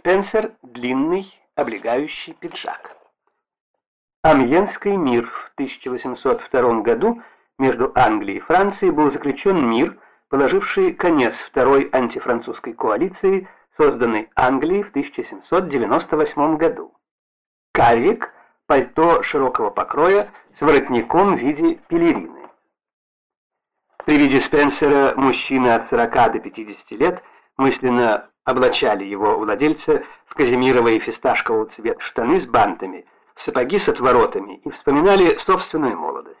Спенсер – длинный, облегающий пиджак. Амьенский мир в 1802 году между Англией и Францией был заключен мир, положивший конец второй антифранцузской коалиции, созданной Англией в 1798 году. Кавик – пальто широкого покроя с воротником в виде пелерины. При виде Спенсера мужчины от 40 до 50 лет мысленно облачали его владельца в казимировые фисташкового цвета штаны с бантами, в сапоги с отворотами и вспоминали собственную молодость.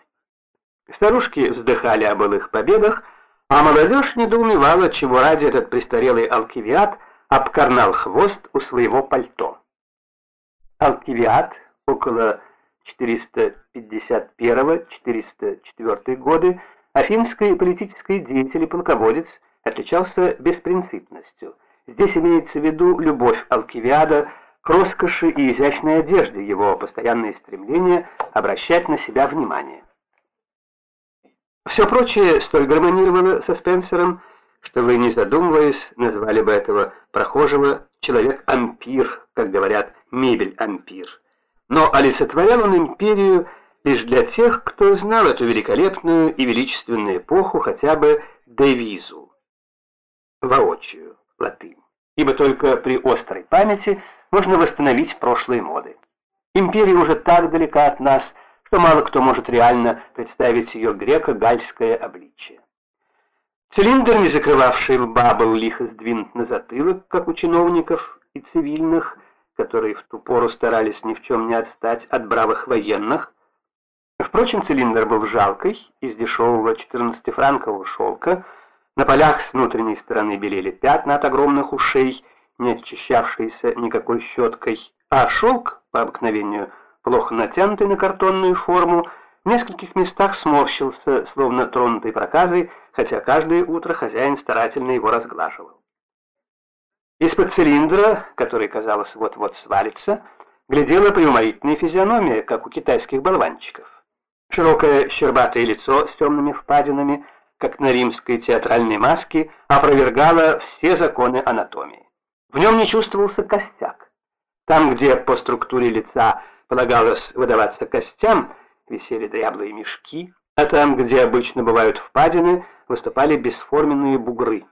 Старушки вздыхали об былых победах, а молодежь недоумевала, чего ради этот престарелый алкивиат обкарнал хвост у своего пальто. Алкивиат около 451-404 годы Афинский политический деятель и полководец отличался беспринципностью. Здесь имеется в виду любовь Алкивиада к роскоши и изящной одежде, его постоянное стремление обращать на себя внимание. Все прочее столь гармонировало со Спенсером, что вы, не задумываясь, назвали бы этого прохожего человек-ампир, как говорят, мебель-ампир. Но олицетворял он империю лишь для тех, кто знал эту великолепную и величественную эпоху хотя бы девизу, воочию, латынь. Ибо только при острой памяти можно восстановить прошлые моды. Империя уже так далека от нас, что мало кто может реально представить ее греко-гальское обличие. Цилиндр, не закрывавший лба, был лихо сдвинут на затылок, как у чиновников и цивильных, которые в ту пору старались ни в чем не отстать от бравых военных, Впрочем, цилиндр был жалкой, из дешевого 14-франкового шелка. На полях с внутренней стороны белели пятна от огромных ушей, не очищавшиеся никакой щеткой, а шелк, по обыкновению, плохо натянутый на картонную форму, в нескольких местах сморщился, словно тронутый проказой, хотя каждое утро хозяин старательно его разглаживал. Из-под цилиндра, который, казалось, вот-вот свалится, глядела приуморительная физиономия, как у китайских болванчиков. Широкое щербатое лицо с темными впадинами, как на римской театральной маске, опровергало все законы анатомии. В нем не чувствовался костяк. Там, где по структуре лица полагалось выдаваться костям, висели дряблые мешки, а там, где обычно бывают впадины, выступали бесформенные бугры.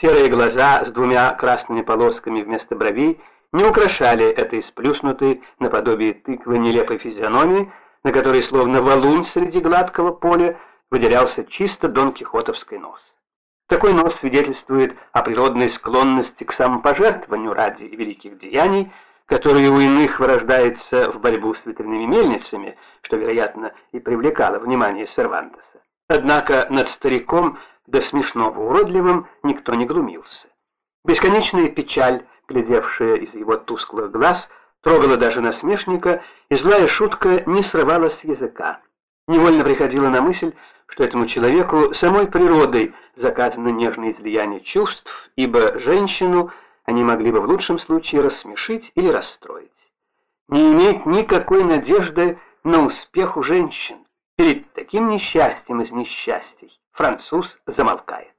Серые глаза с двумя красными полосками вместо бровей не украшали этой сплюснутой наподобие тыквы нелепой физиономии, на которой словно валун среди гладкого поля выделялся чисто дон Кихотовский нос. Такой нос свидетельствует о природной склонности к самопожертвованию ради великих деяний, которые у иных вырождается в борьбу с ветряными мельницами, что, вероятно, и привлекало внимание Сервантеса. Однако над стариком, до смешного уродливым, никто не глумился. Бесконечная печаль, глядевшая из его тусклых глаз, трогала даже насмешника, и злая шутка не срывалась с языка. Невольно приходило на мысль, что этому человеку самой природой заказано нежное излияние чувств, ибо женщину они могли бы в лучшем случае рассмешить или расстроить. Не иметь никакой надежды на успех у женщин. Перед таким несчастьем из несчастий француз замолкает.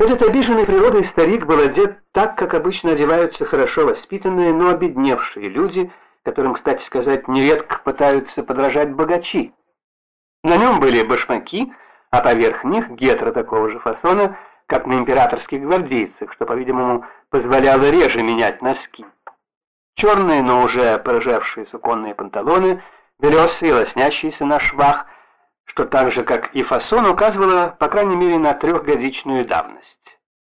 Этот обиженный природой старик был одет так, как обычно одеваются хорошо воспитанные, но обедневшие люди, которым, кстати сказать, нередко пытаются подражать богачи. На нем были башмаки, а поверх них гетра такого же фасона, как на императорских гвардейцах, что, по-видимому, позволяло реже менять носки. Черные, но уже порыжавшие суконные панталоны, белесые, лоснящиеся на швах, что так же, как и фасон, указывало, по крайней мере, на трехгодичную давность.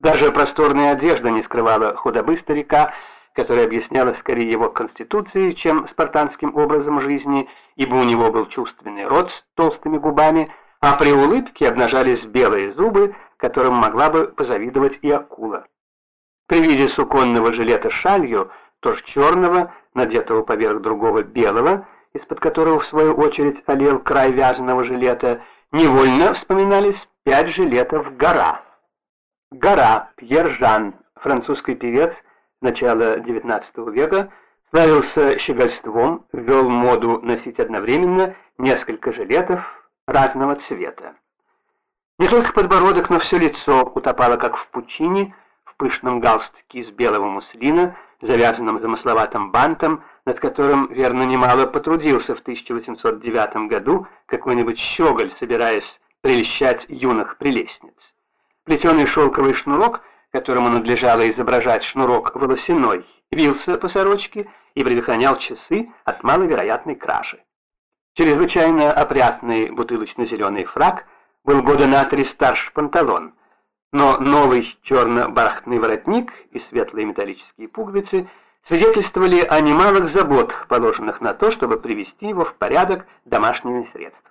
Даже просторная одежда не скрывала худобы старика, которая объясняла скорее его конституцией, чем спартанским образом жизни, ибо у него был чувственный рот с толстыми губами, а при улыбке обнажались белые зубы, которым могла бы позавидовать и акула. При виде суконного жилета шалью, тоже черного, надетого поверх другого белого, из-под которого, в свою очередь, олел край вязаного жилета, невольно вспоминались пять жилетов «Гора». «Гора» Пьер Жан, французский певец начала XIX века, славился щегольством, ввел моду носить одновременно несколько жилетов разного цвета. Не только подбородок, но все лицо утопало как в пучине, в пышном галстуке из белого муслина, завязанном замысловатым бантом, над которым, верно, немало потрудился в 1809 году какой-нибудь щеголь, собираясь прельщать юных прелестниц. Плетеный шелковый шнурок, которому надлежало изображать шнурок волосяной, вился по сорочке и предохранял часы от маловероятной кражи. Чрезвычайно опрятный бутылочно-зеленый фраг был года на три старше панталон, но новый черно-бархатный воротник и светлые металлические пуговицы свидетельствовали о немалых заботах, положенных на то, чтобы привести его в порядок домашними средствами.